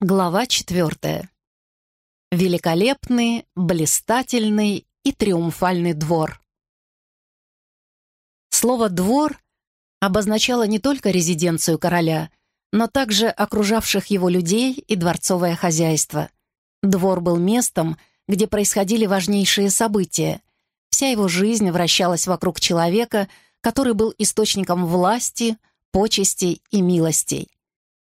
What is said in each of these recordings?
Глава четвертая. Великолепный, блистательный и триумфальный двор. Слово «двор» обозначало не только резиденцию короля, но также окружавших его людей и дворцовое хозяйство. Двор был местом, где происходили важнейшие события. Вся его жизнь вращалась вокруг человека, который был источником власти, почестей и милостей.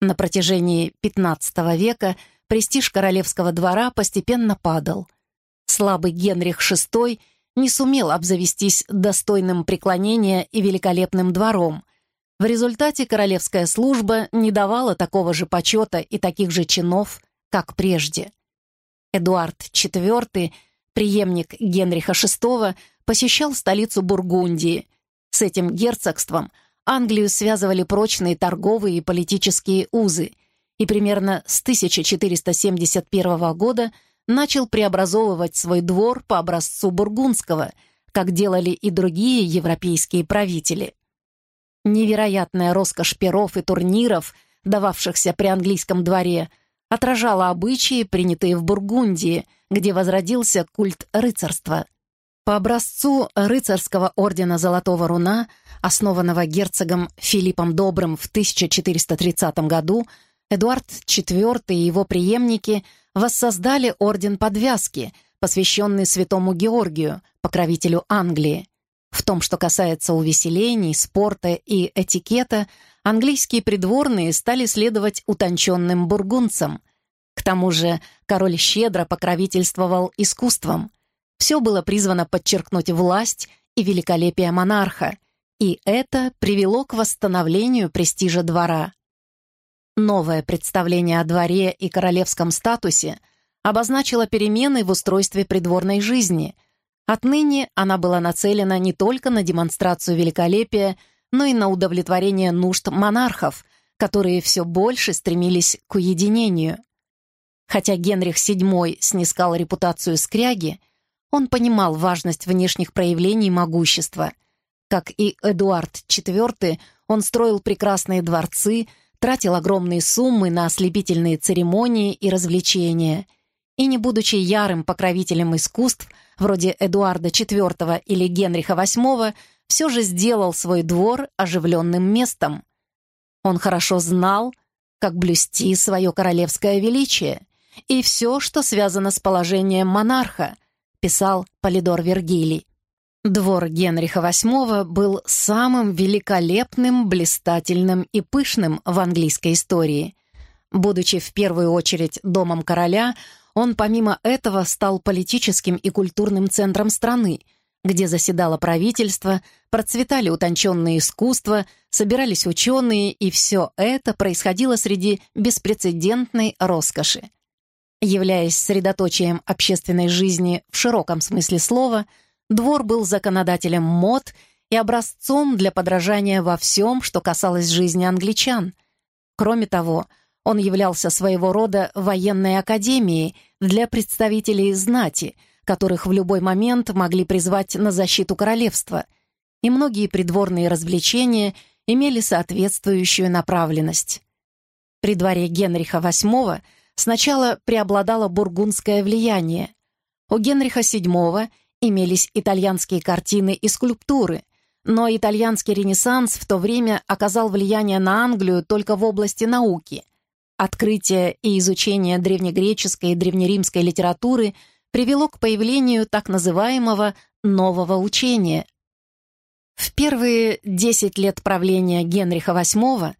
На протяжении XV века престиж королевского двора постепенно падал. Слабый Генрих VI не сумел обзавестись достойным преклонения и великолепным двором. В результате королевская служба не давала такого же почета и таких же чинов, как прежде. Эдуард IV, преемник Генриха VI, посещал столицу Бургундии. С этим герцогством – Англию связывали прочные торговые и политические узы, и примерно с 1471 года начал преобразовывать свой двор по образцу бургундского, как делали и другие европейские правители. Невероятная роскошь перов и турниров, дававшихся при английском дворе, отражала обычаи, принятые в Бургундии, где возродился культ рыцарства. По образцу рыцарского ордена Золотого Руна – основанного герцогом Филиппом Добрым в 1430 году, Эдуард IV и его преемники воссоздали Орден Подвязки, посвященный святому Георгию, покровителю Англии. В том, что касается увеселений, спорта и этикета, английские придворные стали следовать утонченным бургунцам. К тому же король щедро покровительствовал искусством. Все было призвано подчеркнуть власть и великолепие монарха – и это привело к восстановлению престижа двора. Новое представление о дворе и королевском статусе обозначило перемены в устройстве придворной жизни. Отныне она была нацелена не только на демонстрацию великолепия, но и на удовлетворение нужд монархов, которые все больше стремились к уединению. Хотя Генрих VII снискал репутацию скряги, он понимал важность внешних проявлений могущества – как и Эдуард IV, он строил прекрасные дворцы, тратил огромные суммы на ослепительные церемонии и развлечения. И не будучи ярым покровителем искусств, вроде Эдуарда IV или Генриха VIII, все же сделал свой двор оживленным местом. Он хорошо знал, как блюсти свое королевское величие и все, что связано с положением монарха, писал Полидор Вергилий. Двор Генриха VIII был самым великолепным, блистательным и пышным в английской истории. Будучи в первую очередь домом короля, он помимо этого стал политическим и культурным центром страны, где заседало правительство, процветали утонченные искусства, собирались ученые, и все это происходило среди беспрецедентной роскоши. Являясь средоточием общественной жизни в широком смысле слова – Двор был законодателем мод и образцом для подражания во всем, что касалось жизни англичан. Кроме того, он являлся своего рода военной академией для представителей знати, которых в любой момент могли призвать на защиту королевства, и многие придворные развлечения имели соответствующую направленность. При дворе Генриха VIII сначала преобладало бургундское влияние. У Генриха VII Имелись итальянские картины и скульптуры, но итальянский ренессанс в то время оказал влияние на Англию только в области науки. Открытие и изучение древнегреческой и древнеримской литературы привело к появлению так называемого «нового учения». В первые 10 лет правления Генриха VIII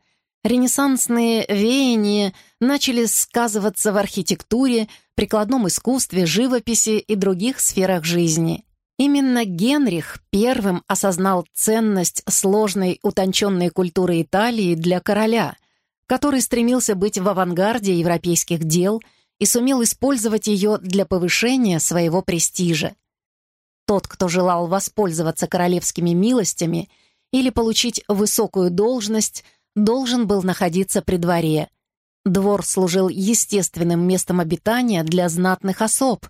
ренессансные веяния начали сказываться в архитектуре, прикладном искусстве, живописи и других сферах жизни. Именно Генрих первым осознал ценность сложной утонченной культуры Италии для короля, который стремился быть в авангарде европейских дел и сумел использовать ее для повышения своего престижа. Тот, кто желал воспользоваться королевскими милостями или получить высокую должность, должен был находиться при дворе – Двор служил естественным местом обитания для знатных особ,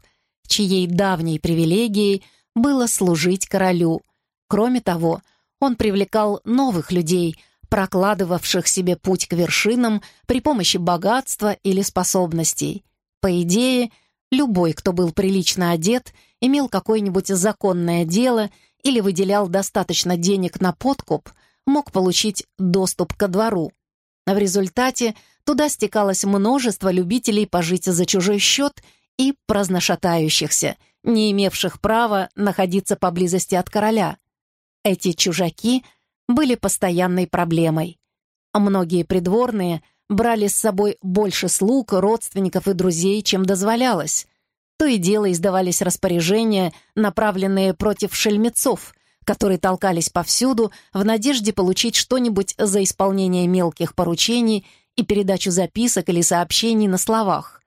чьей давней привилегией было служить королю. Кроме того, он привлекал новых людей, прокладывавших себе путь к вершинам при помощи богатства или способностей. По идее, любой, кто был прилично одет, имел какое-нибудь законное дело или выделял достаточно денег на подкуп, мог получить доступ ко двору. В результате туда стекалось множество любителей пожить за чужой счет и праздношатающихся, не имевших права находиться поблизости от короля. Эти чужаки были постоянной проблемой. Многие придворные брали с собой больше слуг, родственников и друзей, чем дозволялось. То и дело издавались распоряжения, направленные против шельмецов, которые толкались повсюду в надежде получить что-нибудь за исполнение мелких поручений и передачу записок или сообщений на словах.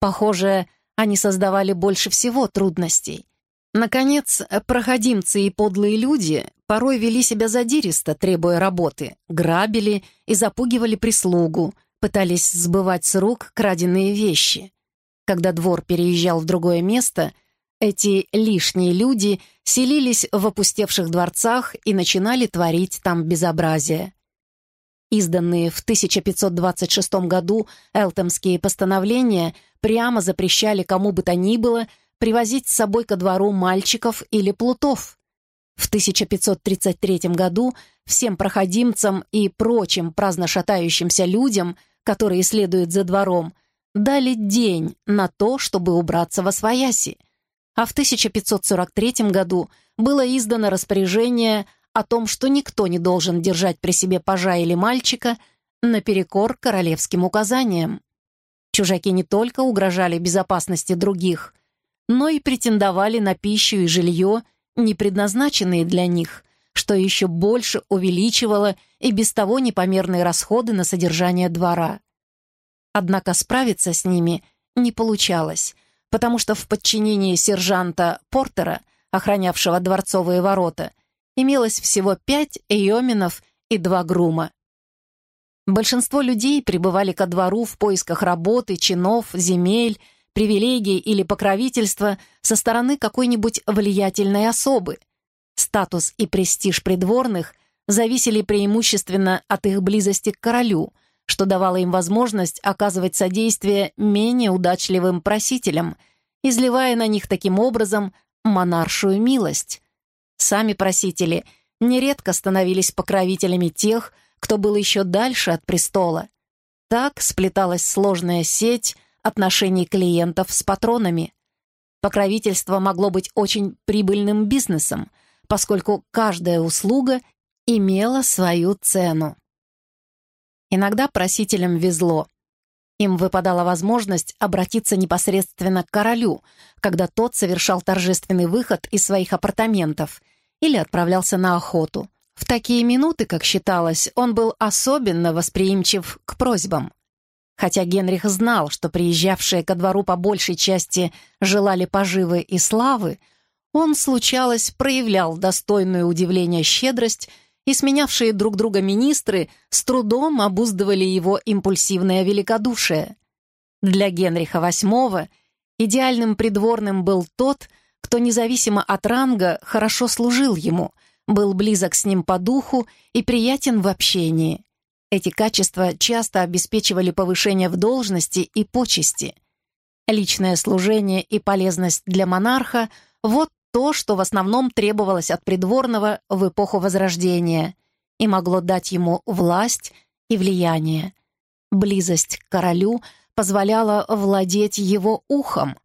Похоже, они создавали больше всего трудностей. Наконец, проходимцы и подлые люди порой вели себя задиристо, требуя работы, грабили и запугивали прислугу, пытались сбывать с рук краденные вещи. Когда двор переезжал в другое место, эти лишние люди селились в опустевших дворцах и начинали творить там безобразие. Изданные в 1526 году элтемские постановления прямо запрещали кому бы то ни было привозить с собой ко двору мальчиков или плутов. В 1533 году всем проходимцам и прочим праздно шатающимся людям, которые следуют за двором, дали день на то, чтобы убраться во свояси. А в 1543 году было издано распоряжение о том, что никто не должен держать при себе пажа или мальчика наперекор королевским указаниям. Чужаки не только угрожали безопасности других, но и претендовали на пищу и жилье, не предназначенные для них, что еще больше увеличивало и без того непомерные расходы на содержание двора. Однако справиться с ними не получалось, потому что в подчинении сержанта Портера, охранявшего дворцовые ворота, имелось всего пять эйоминов и два грума. Большинство людей прибывали ко двору в поисках работы, чинов, земель, привилегий или покровительства со стороны какой-нибудь влиятельной особы. Статус и престиж придворных зависели преимущественно от их близости к королю, что давало им возможность оказывать содействие менее удачливым просителям, изливая на них таким образом монаршую милость. Сами просители нередко становились покровителями тех, кто был еще дальше от престола. Так сплеталась сложная сеть отношений клиентов с патронами. Покровительство могло быть очень прибыльным бизнесом, поскольку каждая услуга имела свою цену. Иногда просителям везло. Им выпадала возможность обратиться непосредственно к королю, когда тот совершал торжественный выход из своих апартаментов — или отправлялся на охоту. В такие минуты, как считалось, он был особенно восприимчив к просьбам. Хотя Генрих знал, что приезжавшие ко двору по большей части желали поживы и славы, он, случалось, проявлял достойную удивления щедрость, и сменявшие друг друга министры с трудом обуздывали его импульсивное великодушие. Для Генриха VIII идеальным придворным был тот, кто независимо от ранга хорошо служил ему, был близок с ним по духу и приятен в общении. Эти качества часто обеспечивали повышение в должности и почести. Личное служение и полезность для монарха — вот то, что в основном требовалось от придворного в эпоху Возрождения и могло дать ему власть и влияние. Близость к королю позволяла владеть его ухом,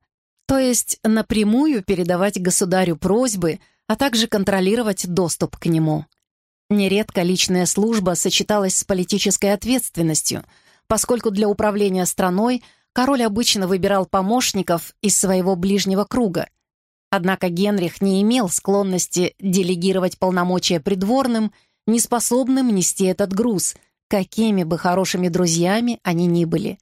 то есть напрямую передавать государю просьбы, а также контролировать доступ к нему. Нередко личная служба сочеталась с политической ответственностью, поскольку для управления страной король обычно выбирал помощников из своего ближнего круга. Однако Генрих не имел склонности делегировать полномочия придворным, неспособным нести этот груз, какими бы хорошими друзьями они ни были.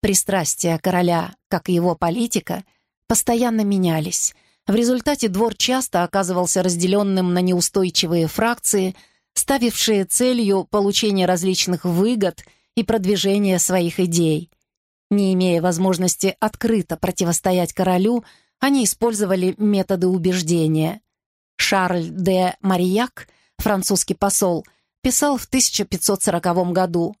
Пристрастия короля, как и его политика, постоянно менялись. В результате двор часто оказывался разделенным на неустойчивые фракции, ставившие целью получение различных выгод и продвижение своих идей. Не имея возможности открыто противостоять королю, они использовали методы убеждения. Шарль де Марияк, французский посол, писал в 1540 году.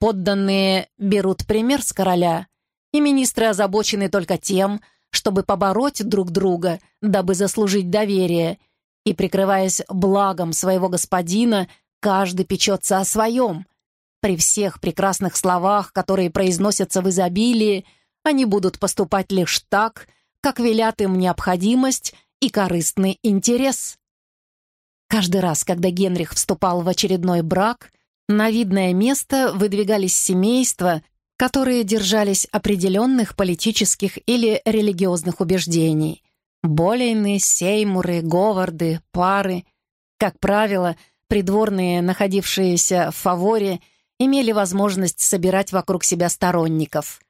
Подданные берут пример с короля, и министры озабочены только тем, чтобы побороть друг друга, дабы заслужить доверие, и, прикрываясь благом своего господина, каждый печется о своем. При всех прекрасных словах, которые произносятся в изобилии, они будут поступать лишь так, как велят им необходимость и корыстный интерес. Каждый раз, когда Генрих вступал в очередной брак, на видное место выдвигались семейства, которые держались определенных политических или религиозных убеждений. Болейны, Сеймуры, Говарды, Пары. Как правило, придворные, находившиеся в фаворе, имели возможность собирать вокруг себя сторонников.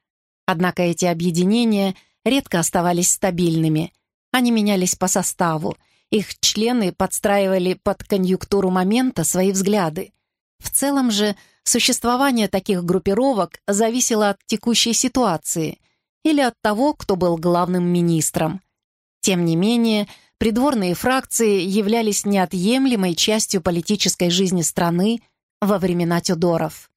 Однако эти объединения редко оставались стабильными. Они менялись по составу, их члены подстраивали под конъюнктуру момента свои взгляды. В целом же, существование таких группировок зависело от текущей ситуации или от того, кто был главным министром. Тем не менее, придворные фракции являлись неотъемлемой частью политической жизни страны во времена Тюдоров.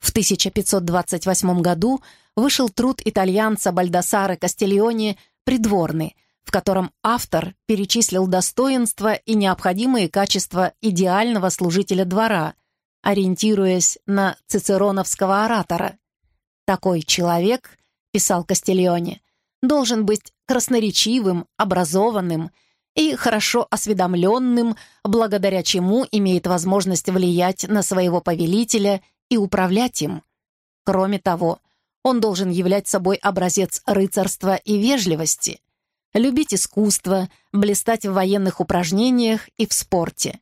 В 1528 году вышел труд итальянца Бальдасаре Кастильони «Придворный», в котором автор перечислил достоинства и необходимые качества идеального служителя двора, ориентируясь на цицероновского оратора. «Такой человек, — писал Кастильоне, — должен быть красноречивым, образованным и хорошо осведомленным, благодаря чему имеет возможность влиять на своего повелителя и управлять им. Кроме того, он должен являть собой образец рыцарства и вежливости — любить искусство, блистать в военных упражнениях и в спорте.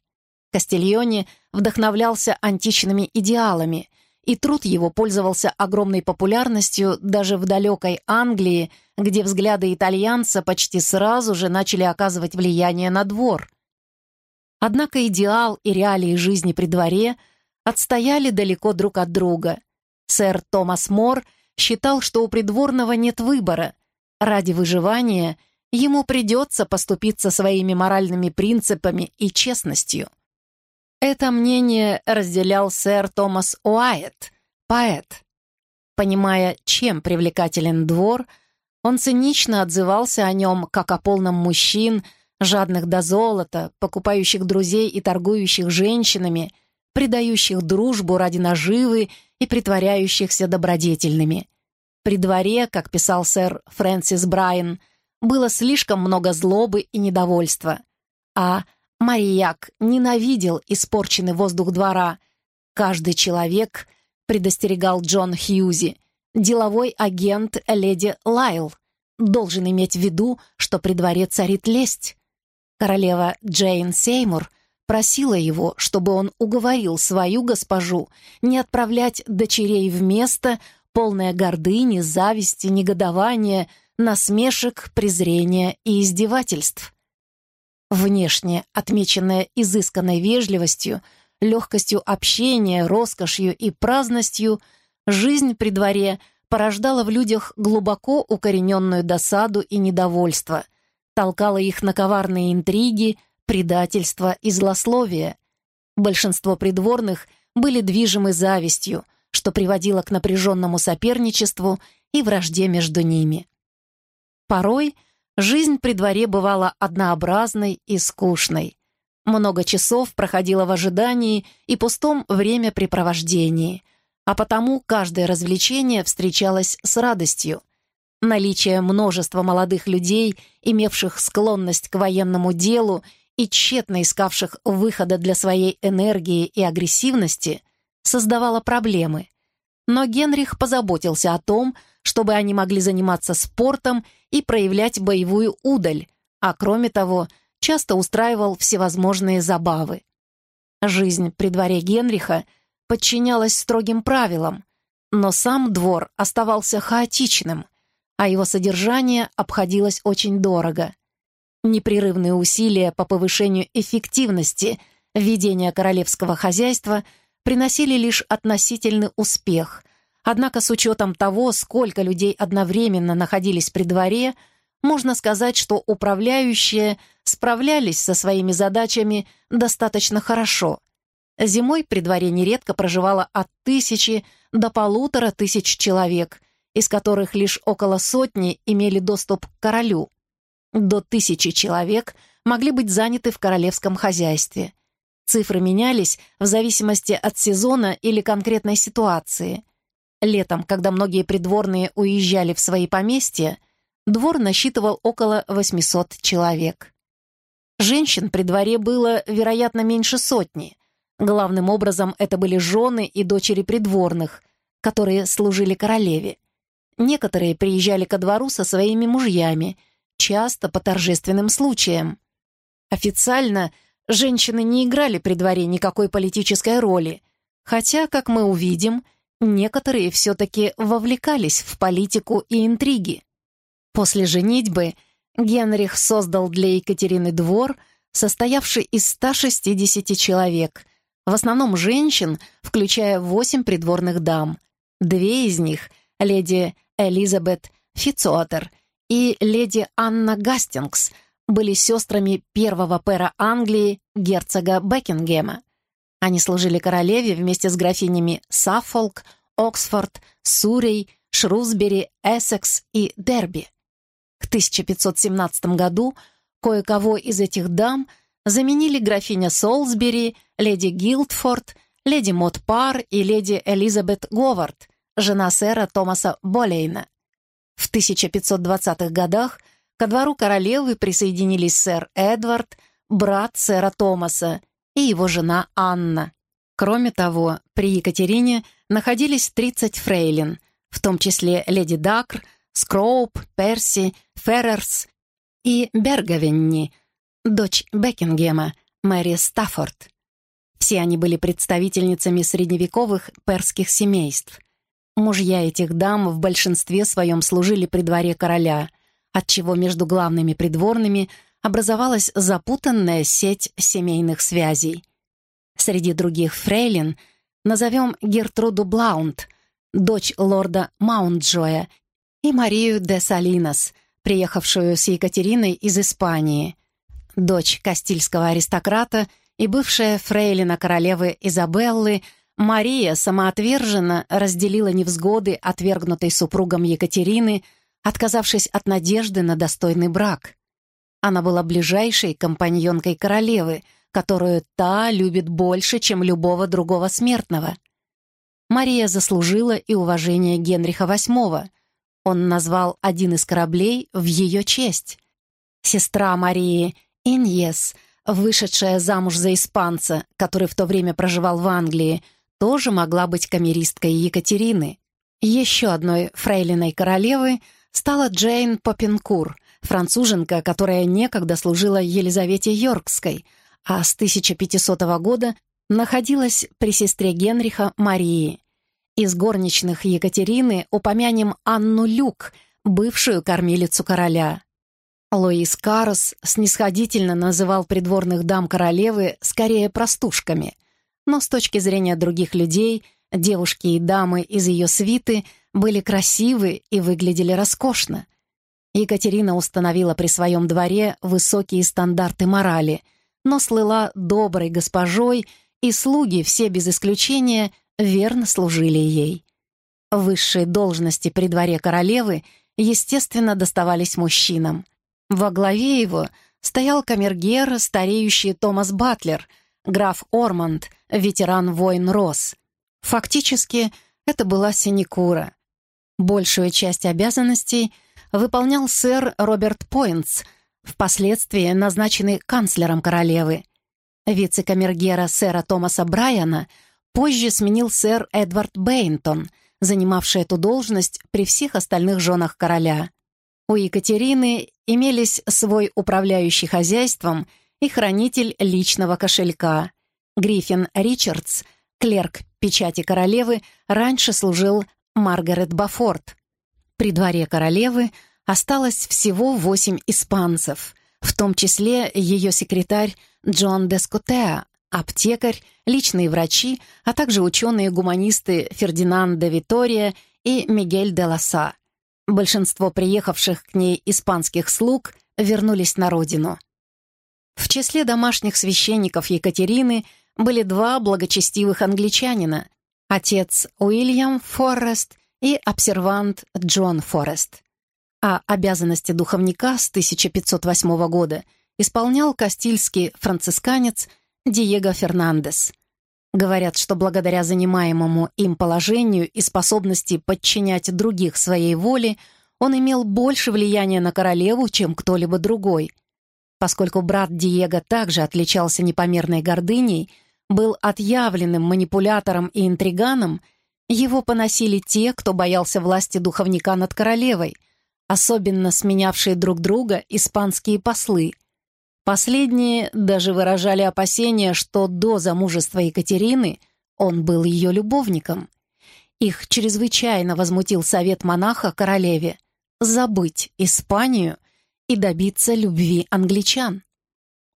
Кастильоне вдохновлялся античными идеалами, и труд его пользовался огромной популярностью даже в далекой Англии, где взгляды итальянца почти сразу же начали оказывать влияние на двор. Однако идеал и реалии жизни при дворе отстояли далеко друг от друга. Сэр Томас Мор считал, что у придворного нет выбора. Ради выживания ему придется поступиться своими моральными принципами и честностью. Это мнение разделял сэр Томас Уайт, поэт. Понимая, чем привлекателен двор, он цинично отзывался о нем как о полном мужчин, жадных до золота, покупающих друзей и торгующих женщинами, предающих дружбу ради наживы и притворяющихся добродетельными. При дворе, как писал сэр Фрэнсис Брайан, было слишком много злобы и недовольства. А Марияк ненавидел испорченный воздух двора. Каждый человек, предостерегал Джон Хьюзи, деловой агент леди Лайл, должен иметь в виду, что при дворе царит лесть. Королева Джейн Сеймур просила его, чтобы он уговорил свою госпожу не отправлять дочерей в место, полное гордыни, зависти, негодования, насмешек, презрения и издевательств. Внешне отмеченная изысканной вежливостью, легкостью общения, роскошью и праздностью, жизнь при дворе порождала в людях глубоко укорененную досаду и недовольство, толкала их на коварные интриги, предательство и злословие. Большинство придворных были движимы завистью, что приводило к напряженному соперничеству и вражде между ними. Порой жизнь при дворе бывала однообразной и скучной. Много часов проходило в ожидании и пустом времяпрепровождении, а потому каждое развлечение встречалось с радостью. Наличие множества молодых людей, имевших склонность к военному делу и тщетно искавших выхода для своей энергии и агрессивности, создавало проблемы. Но Генрих позаботился о том, чтобы они могли заниматься спортом и проявлять боевую удаль, а кроме того, часто устраивал всевозможные забавы. Жизнь при дворе Генриха подчинялась строгим правилам, но сам двор оставался хаотичным, а его содержание обходилось очень дорого. Непрерывные усилия по повышению эффективности ведения королевского хозяйства приносили лишь относительный успех, Однако с учетом того, сколько людей одновременно находились при дворе, можно сказать, что управляющие справлялись со своими задачами достаточно хорошо. Зимой при дворе нередко проживало от тысячи до полутора тысяч человек, из которых лишь около сотни имели доступ к королю. До тысячи человек могли быть заняты в королевском хозяйстве. Цифры менялись в зависимости от сезона или конкретной ситуации. Летом, когда многие придворные уезжали в свои поместья, двор насчитывал около 800 человек. Женщин при дворе было, вероятно, меньше сотни. Главным образом это были жены и дочери придворных, которые служили королеве. Некоторые приезжали ко двору со своими мужьями, часто по торжественным случаям. Официально женщины не играли при дворе никакой политической роли, хотя, как мы увидим, некоторые все-таки вовлекались в политику и интриги. После женитьбы Генрих создал для Екатерины двор, состоявший из 160 человек, в основном женщин, включая восемь придворных дам. Две из них, леди Элизабет Фицуотер и леди Анна Гастингс, были сестрами первого пэра Англии, герцога Бекингема. Они служили королеве вместе с графинями Саффолк, Оксфорд, Сурей, Шрусбери, Эссекс и Дерби. К 1517 году кое-кого из этих дам заменили графиня Солсбери, леди Гилдфорд, леди Мот Пар и леди Элизабет Говард, жена сэра Томаса Болейна. В 1520-х годах ко двору королевы присоединились сэр Эдвард, брат сэра Томаса, и его жена Анна. Кроме того, при Екатерине находились 30 фрейлин, в том числе леди Дакр, Скроуп, Перси, Феррерс и Берговенни, дочь Бекингема, Мэри Стаффорд. Все они были представительницами средневековых перских семейств. Мужья этих дам в большинстве своем служили при дворе короля, отчего между главными придворными образовалась запутанная сеть семейных связей. Среди других фрейлин назовем Гертруду Блаунд, дочь лорда Маунтджоя, и Марию де Салинос, приехавшую с Екатериной из Испании, дочь кастильского аристократа и бывшая фрейлина королевы Изабеллы, Мария самоотверженно разделила невзгоды, отвергнутой супругом Екатерины, отказавшись от надежды на достойный брак. Она была ближайшей компаньонкой королевы, которую та любит больше, чем любого другого смертного. Мария заслужила и уважение Генриха VIII. Он назвал один из кораблей в ее честь. Сестра Марии, Иньес, вышедшая замуж за испанца, который в то время проживал в Англии, тоже могла быть камеристкой Екатерины. Еще одной фрейлиной королевы стала Джейн Поппинкур, француженка, которая некогда служила Елизавете Йоркской, а с 1500 года находилась при сестре Генриха Марии. Из горничных Екатерины упомянем Анну Люк, бывшую кормилицу короля. Луис Карос снисходительно называл придворных дам королевы скорее простушками, но с точки зрения других людей девушки и дамы из ее свиты были красивы и выглядели роскошно. Екатерина установила при своем дворе высокие стандарты морали, но слыла доброй госпожой, и слуги, все без исключения, верно служили ей. Высшие должности при дворе королевы, естественно, доставались мужчинам — во главе его стоял камергер, стареющий Томас Батлер, граф Орманд, ветеран войн Рос. Фактически, это была синекура. Большую часть обязанностей выполнял сэр Роберт Пойнтс, впоследствии назначенный канцлером королевы. Вице-камергера сэра Томаса Брайана позже сменил сэр Эдвард Бейнтон, занимавший эту должность при всех остальных женах короля. У Екатерины имелись свой управляющий хозяйством и хранитель личного кошелька. Гриффин Ричардс, клерк печати королевы, раньше служил Маргарет Бафорд. При дворе королевы осталось всего восемь испанцев, в том числе ее секретарь Джон Дескотеа, аптекарь, личные врачи, а также ученые-гуманисты Фердинанд де Витория и Мигель де Лоса. Большинство приехавших к ней испанских слуг вернулись на родину. В числе домашних священников Екатерины были два благочестивых англичанина, отец Уильям Форест и обсервант Джон Форест. А обязанности духовника с 1508 года исполнял кастильский францисканец Диего Фернандес. Говорят, что благодаря занимаемому им положению и способности подчинять других своей воле он имел больше влияния на королеву, чем кто-либо другой. Поскольку брат Диего также отличался непомерной гордыней, был отъявленным манипулятором и интриганом, его поносили те, кто боялся власти духовника над королевой, особенно сменявшие друг друга испанские послы. Последние даже выражали опасения, что до замужества Екатерины он был ее любовником. Их чрезвычайно возмутил совет монаха королеве забыть Испанию и добиться любви англичан.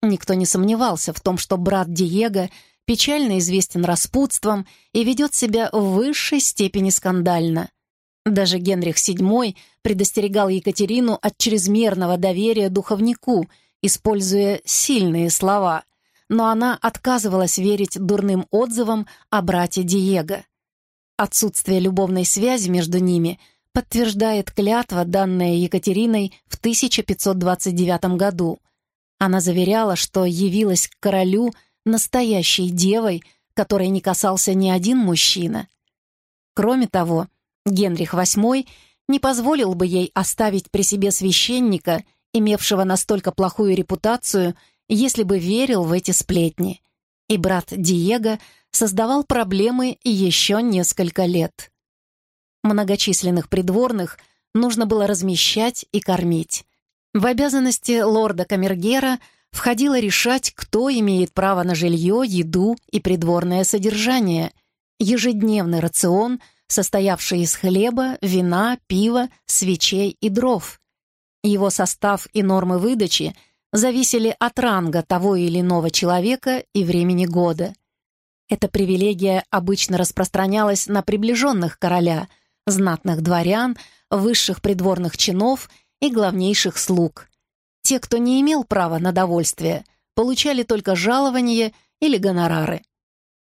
Никто не сомневался в том, что брат Диего печально известен распутством и ведет себя в высшей степени скандально. Даже Генрих VII предостерегал Екатерину от чрезмерного доверия духовнику, используя сильные слова, но она отказывалась верить дурным отзывам о брате Диего. Отсутствие любовной связи между ними подтверждает клятва, данная Екатериной в 1529 году. Она заверяла, что явилась к королю – настоящей девой, которой не касался ни один мужчина. Кроме того, Генрих VIII не позволил бы ей оставить при себе священника, имевшего настолько плохую репутацию, если бы верил в эти сплетни. И брат Диего создавал проблемы еще несколько лет. Многочисленных придворных нужно было размещать и кормить. В обязанности лорда Камергера – входило решать, кто имеет право на жилье, еду и придворное содержание, ежедневный рацион, состоявший из хлеба, вина, пива, свечей и дров. Его состав и нормы выдачи зависели от ранга того или иного человека и времени года. Эта привилегия обычно распространялась на приближенных короля, знатных дворян, высших придворных чинов и главнейших слуг – те, кто не имел права на довольствие, получали только жалования или гонорары.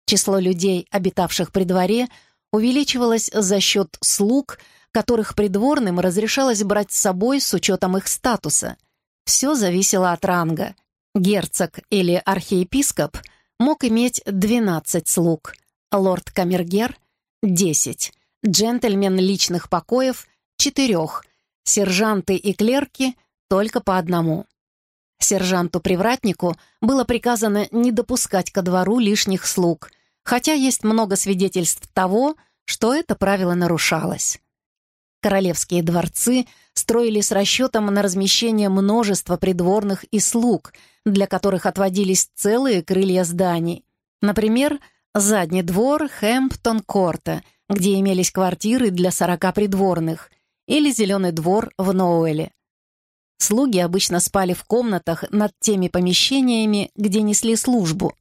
Число людей, обитавших при дворе, увеличивалось за счет слуг, которых придворным разрешалось брать с собой с учетом их статуса. Все зависело от ранга. Герцог или архиепископ мог иметь 12 слуг, лорд-камергер — 10, джентльмен личных покоев — 4, сержанты и клерки только по одному. Сержанту-привратнику было приказано не допускать ко двору лишних слуг, хотя есть много свидетельств того, что это правило нарушалось. Королевские дворцы строили с расчетом на размещение множества придворных и слуг, для которых отводились целые крылья зданий. Например, задний двор Хэмптон-Корта, где имелись квартиры для 40 придворных, или зеленый двор в Ноуэле. Слуги обычно спали в комнатах над теми помещениями, где несли службу.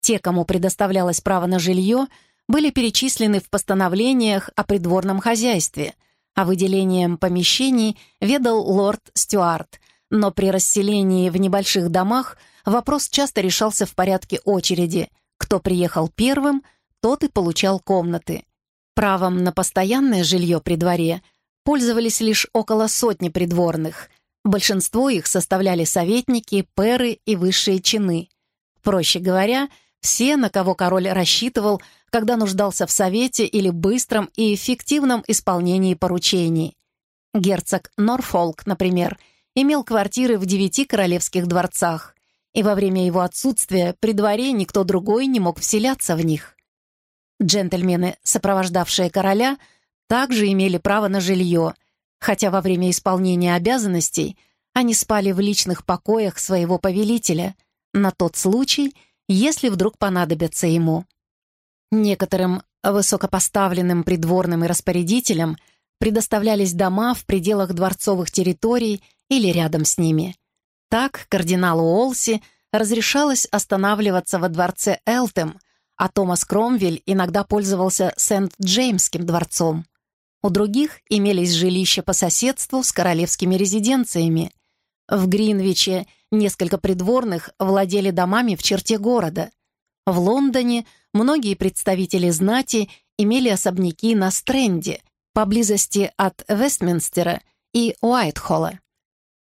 Те, кому предоставлялось право на жилье, были перечислены в постановлениях о придворном хозяйстве, а выделением помещений ведал лорд Стюарт, но при расселении в небольших домах вопрос часто решался в порядке очереди. Кто приехал первым, тот и получал комнаты. Правом на постоянное жилье при дворе пользовались лишь около сотни придворных, Большинство их составляли советники, пэры и высшие чины. Проще говоря, все, на кого король рассчитывал, когда нуждался в совете или быстром и эффективном исполнении поручений. Герцог Норфолк, например, имел квартиры в девяти королевских дворцах, и во время его отсутствия при дворе никто другой не мог вселяться в них. Джентльмены, сопровождавшие короля, также имели право на жилье — хотя во время исполнения обязанностей они спали в личных покоях своего повелителя на тот случай, если вдруг понадобятся ему. Некоторым высокопоставленным придворным и распорядителям предоставлялись дома в пределах дворцовых территорий или рядом с ними. Так кардиналу Олси разрешалось останавливаться во дворце Элтем, а Томас Кромвель иногда пользовался Сент-Джеймским дворцом. У других имелись жилища по соседству с королевскими резиденциями. В Гринвиче несколько придворных владели домами в черте города. В Лондоне многие представители знати имели особняки на Стрэнде, поблизости от Вестминстера и Уайтхолла.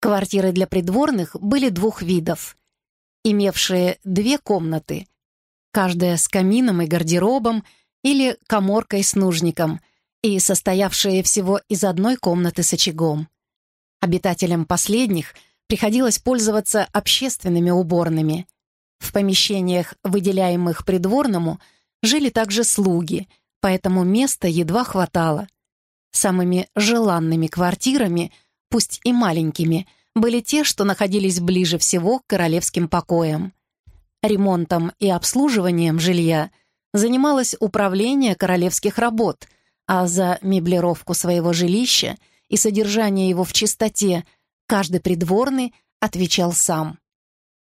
Квартиры для придворных были двух видов, имевшие две комнаты, каждая с камином и гардеробом или коморкой с нужником, и состоявшие всего из одной комнаты с очагом. Обитателям последних приходилось пользоваться общественными уборными. В помещениях, выделяемых придворному, жили также слуги, поэтому места едва хватало. Самыми желанными квартирами, пусть и маленькими, были те, что находились ближе всего к королевским покоям. Ремонтом и обслуживанием жилья занималось управление королевских работ, а за меблировку своего жилища – и содержание его в чистоте, каждый придворный отвечал сам.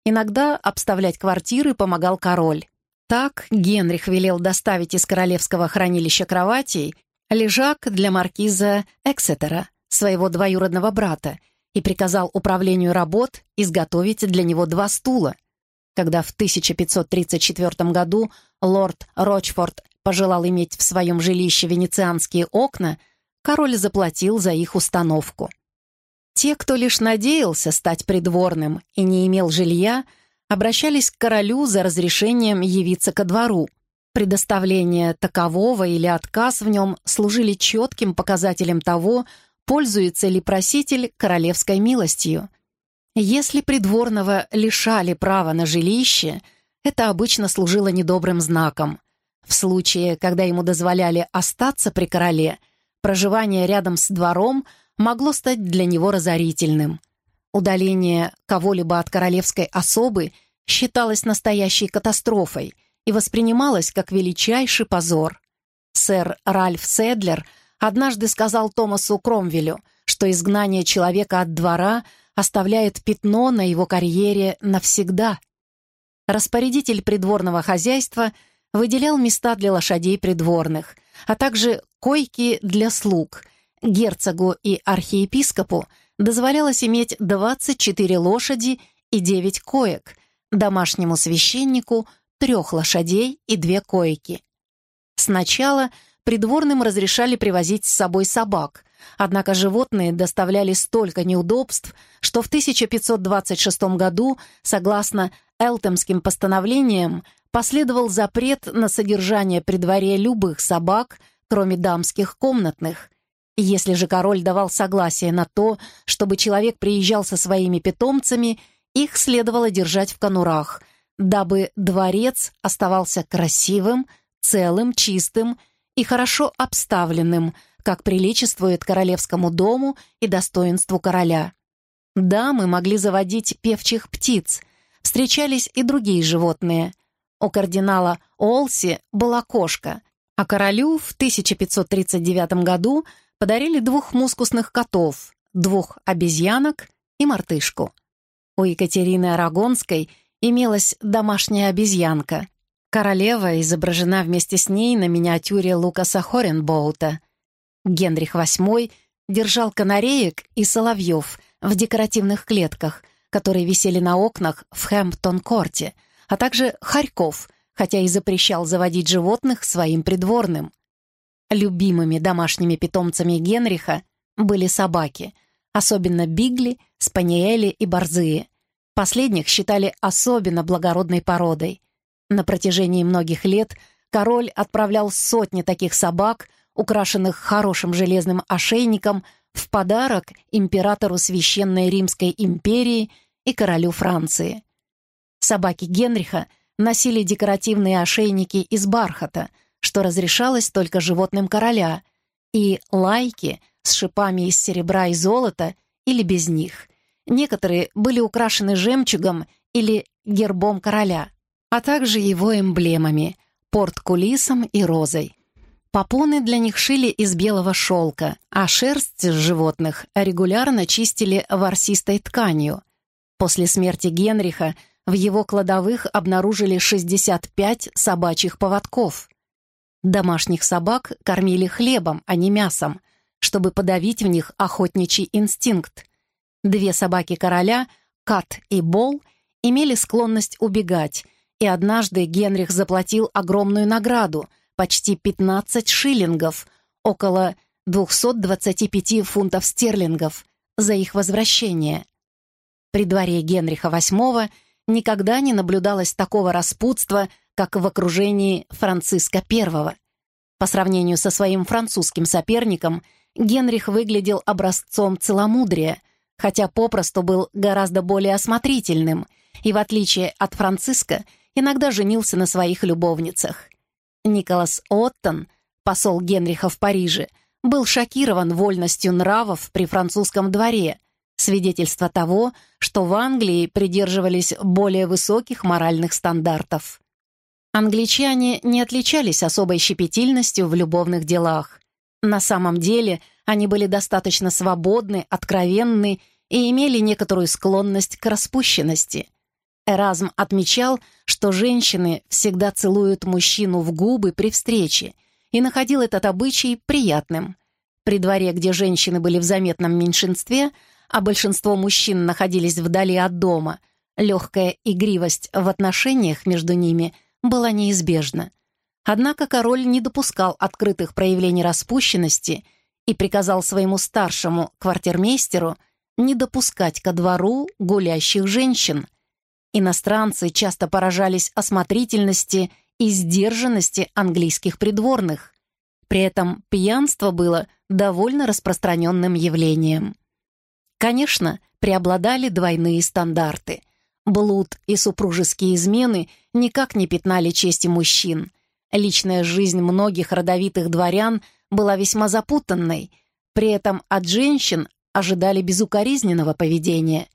Иногда обставлять квартиры помогал король. Так Генрих велел доставить из королевского хранилища кроватей лежак для маркиза Эксетера, своего двоюродного брата, и приказал управлению работ изготовить для него два стула. Когда в 1534 году лорд Рочфорд пожелал иметь в своем жилище венецианские окна — король заплатил за их установку. Те, кто лишь надеялся стать придворным и не имел жилья, обращались к королю за разрешением явиться ко двору. Предоставление такового или отказ в нем служили четким показателем того, пользуется ли проситель королевской милостью. Если придворного лишали права на жилище, это обычно служило недобрым знаком. В случае, когда ему дозволяли остаться при короле – Проживание рядом с двором могло стать для него разорительным. Удаление кого-либо от королевской особы считалось настоящей катастрофой и воспринималось как величайший позор. Сэр Ральф Седлер однажды сказал Томасу Кромвелю, что изгнание человека от двора оставляет пятно на его карьере навсегда. Распорядитель придворного хозяйства выделял места для лошадей придворных, а также койки для слуг. Герцогу и архиепископу дозволялось иметь 24 лошади и 9 коек, домашнему священнику — трех лошадей и две койки. Сначала придворным разрешали привозить с собой собак, однако животные доставляли столько неудобств, что в 1526 году, согласно Элтемским постановлениям, последовал запрет на содержание при дворе любых собак, кроме дамских комнатных. Если же король давал согласие на то, чтобы человек приезжал со своими питомцами, их следовало держать в конурах, дабы дворец оставался красивым, целым, чистым и хорошо обставленным, как приличествует королевскому дому и достоинству короля. Дамы могли заводить певчих птиц, встречались и другие животные. У кардинала Олси была кошка, а королю в 1539 году подарили двух мускусных котов, двух обезьянок и мартышку. У Екатерины Арагонской имелась домашняя обезьянка. Королева изображена вместе с ней на миниатюре Лукаса Хоренбоута. Генрих VIII держал канареек и соловьев в декоративных клетках, которые висели на окнах в Хэмптон-корте — а также хорьков, хотя и запрещал заводить животных своим придворным. Любимыми домашними питомцами Генриха были собаки, особенно бигли, спаниели и борзые. Последних считали особенно благородной породой. На протяжении многих лет король отправлял сотни таких собак, украшенных хорошим железным ошейником, в подарок императору Священной Римской империи и королю Франции. Собаки Генриха носили декоративные ошейники из бархата, что разрешалось только животным короля, и лайки с шипами из серебра и золота или без них. Некоторые были украшены жемчугом или гербом короля, а также его эмблемами — порткулисом и розой. Попоны для них шили из белого шелка, а шерсть животных регулярно чистили ворсистой тканью. После смерти Генриха — в его кладовых обнаружили 65 собачьих поводков. Домашних собак кормили хлебом, а не мясом, чтобы подавить в них охотничий инстинкт. Две собаки короля, Кат и Бол, имели склонность убегать, И однажды Генрих заплатил огромную награду, почти 15 шиллингов, около 225 фунтов стерлингов, за их возвращение. При дворе Генриха VIII никогда не наблюдалось такого распутства, как в окружении Франциска I. По сравнению со своим французским соперником, Генрих выглядел образцом целомудрия, хотя попросту был гораздо более осмотрительным и, в отличие от Франциска, иногда женился на своих любовницах. Николас Оттон, посол Генриха в Париже, был шокирован вольностью нравов при французском дворе, свидетельство того, что в Англии придерживались более высоких моральных стандартов. Англичане не отличались особой щепетильностью в любовных делах. На самом деле они были достаточно свободны, откровенны и имели некоторую склонность к распущенности. Эразм отмечал, что женщины всегда целуют мужчину в губы при встрече и находил этот обычай приятным. При дворе, где женщины были в заметном меньшинстве, а большинство мужчин находились вдали от дома, легкая игривость в отношениях между ними была неизбежна. Однако король не допускал открытых проявлений распущенности и приказал своему старшему квартирмейстеру не допускать ко двору гулящих женщин. Иностранцы часто поражались осмотрительности и сдержанности английских придворных. При этом пьянство было довольно распространенным явлением. Конечно, преобладали двойные стандарты. Блуд и супружеские измены никак не пятнали чести мужчин. Личная жизнь многих родовитых дворян была весьма запутанной, при этом от женщин ожидали безукоризненного поведения.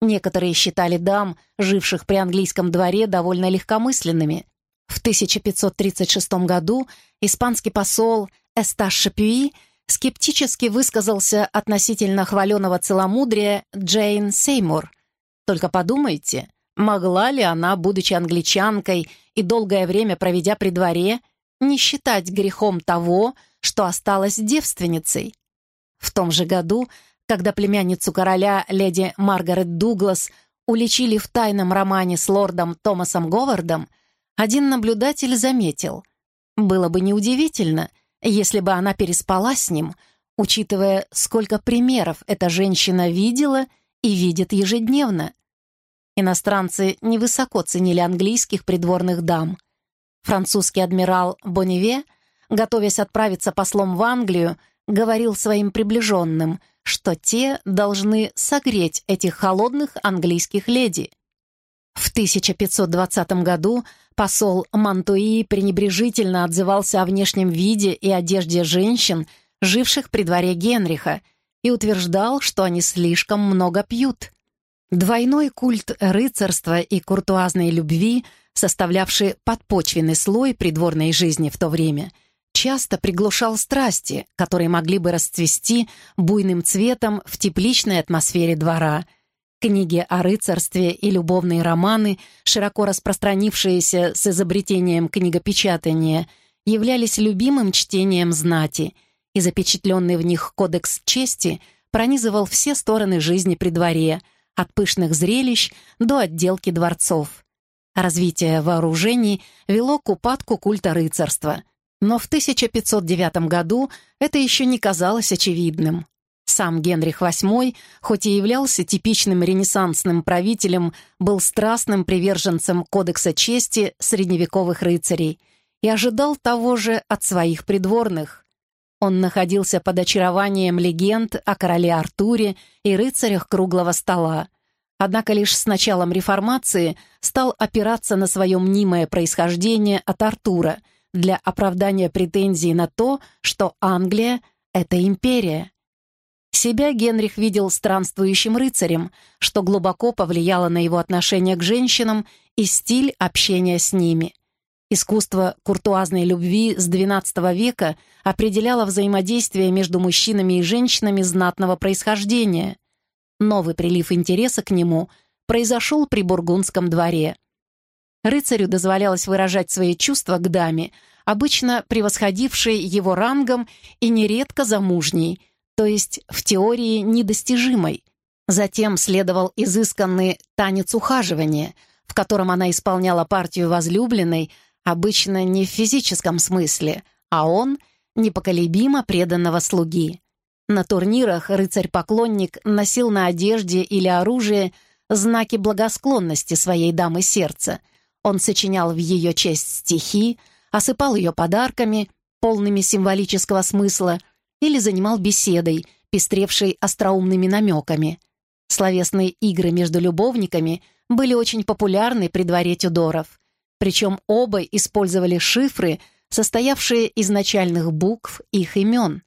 Некоторые считали дам, живших при английском дворе, довольно легкомысленными. В 1536 году испанский посол Эсташ Шапюи скептически высказался относительно хваленого целомудрия Джейн Сеймур. Только подумайте, могла ли она, будучи англичанкой и долгое время проведя при дворе, не считать грехом того, что осталась девственницей? В том же году, когда племянницу короля, леди Маргарет Дуглас, уличили в тайном романе с лордом Томасом Говардом, один наблюдатель заметил, было бы неудивительно, если бы она переспала с ним, учитывая, сколько примеров эта женщина видела и видит ежедневно. Иностранцы невысоко ценили английских придворных дам. Французский адмирал Бонневе, готовясь отправиться послом в Англию, говорил своим приближенным, что те должны согреть этих холодных английских леди. В 1520 году посол Мантуи пренебрежительно отзывался о внешнем виде и одежде женщин, живших при дворе Генриха, и утверждал, что они слишком много пьют. Двойной культ рыцарства и куртуазной любви, составлявший подпочвенный слой придворной жизни в то время, часто приглушал страсти, которые могли бы расцвести буйным цветом в тепличной атмосфере двора – Книги о рыцарстве и любовные романы, широко распространившиеся с изобретением книгопечатания, являлись любимым чтением знати, и запечатленный в них кодекс чести пронизывал все стороны жизни при дворе, от пышных зрелищ до отделки дворцов. Развитие вооружений вело к упадку культа рыцарства, но в 1509 году это еще не казалось очевидным. Сам Генрих VIII, хоть и являлся типичным ренессансным правителем, был страстным приверженцем Кодекса чести средневековых рыцарей и ожидал того же от своих придворных. Он находился под очарованием легенд о короле Артуре и рыцарях круглого стола. Однако лишь с началом реформации стал опираться на свое мнимое происхождение от Артура для оправдания претензий на то, что Англия — это империя. Себя Генрих видел странствующим рыцарем, что глубоко повлияло на его отношение к женщинам и стиль общения с ними. Искусство куртуазной любви с XII века определяло взаимодействие между мужчинами и женщинами знатного происхождения. Новый прилив интереса к нему произошел при Бургундском дворе. Рыцарю дозволялось выражать свои чувства к даме, обычно превосходившей его рангом и нередко замужней – то есть в теории недостижимой. Затем следовал изысканный танец ухаживания, в котором она исполняла партию возлюбленной, обычно не в физическом смысле, а он — непоколебимо преданного слуги. На турнирах рыцарь-поклонник носил на одежде или оружии знаки благосклонности своей дамы сердца. Он сочинял в ее честь стихи, осыпал ее подарками, полными символического смысла, или занимал беседой, пестревшей остроумными намеками. Словесные игры между любовниками были очень популярны при дворе Тюдоров. Причем оба использовали шифры, состоявшие из начальных букв их имен.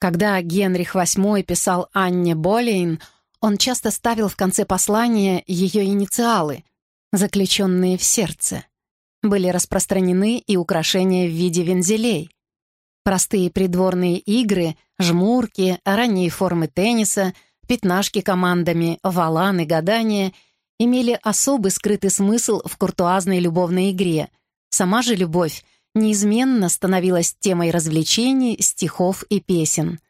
Когда Генрих VIII писал Анне Болейн, он часто ставил в конце послания ее инициалы, заключенные в сердце. Были распространены и украшения в виде вензелей. Простые придворные игры, жмурки, ранние формы тенниса, пятнашки командами, валаны, гадания имели особый скрытый смысл в куртуазной любовной игре. Сама же любовь неизменно становилась темой развлечений, стихов и песен.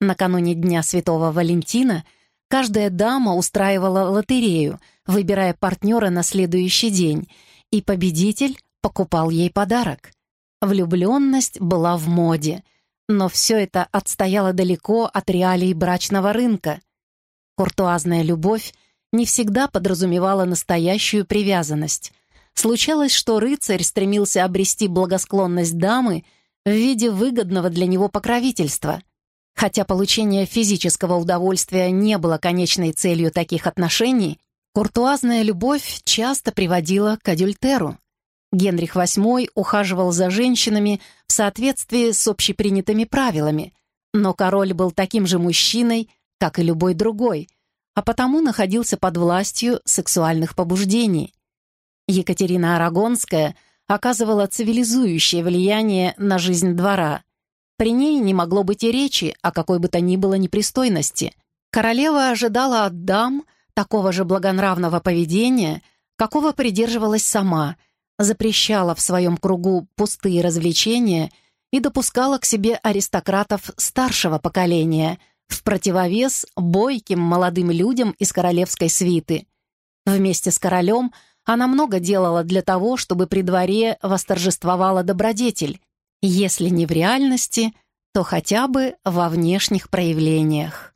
Накануне Дня Святого Валентина каждая дама устраивала лотерею, выбирая партнера на следующий день, и победитель покупал ей подарок. Влюбленность была в моде, но все это отстояло далеко от реалий брачного рынка. Куртуазная любовь не всегда подразумевала настоящую привязанность. Случалось, что рыцарь стремился обрести благосклонность дамы в виде выгодного для него покровительства. Хотя получение физического удовольствия не было конечной целью таких отношений, куртуазная любовь часто приводила к адюльтеру. Генрих VIII ухаживал за женщинами в соответствии с общепринятыми правилами, но король был таким же мужчиной, как и любой другой, а потому находился под властью сексуальных побуждений. Екатерина Арагонская оказывала цивилизующее влияние на жизнь двора. При ней не могло быть и речи о какой бы то ни было непристойности. Королева ожидала от дам такого же благонравного поведения, какого придерживалась сама, запрещала в своем кругу пустые развлечения и допускала к себе аристократов старшего поколения, в противовес бойким молодым людям из королевской свиты. Вместе с королем она много делала для того, чтобы при дворе восторжествовала добродетель, если не в реальности, то хотя бы во внешних проявлениях.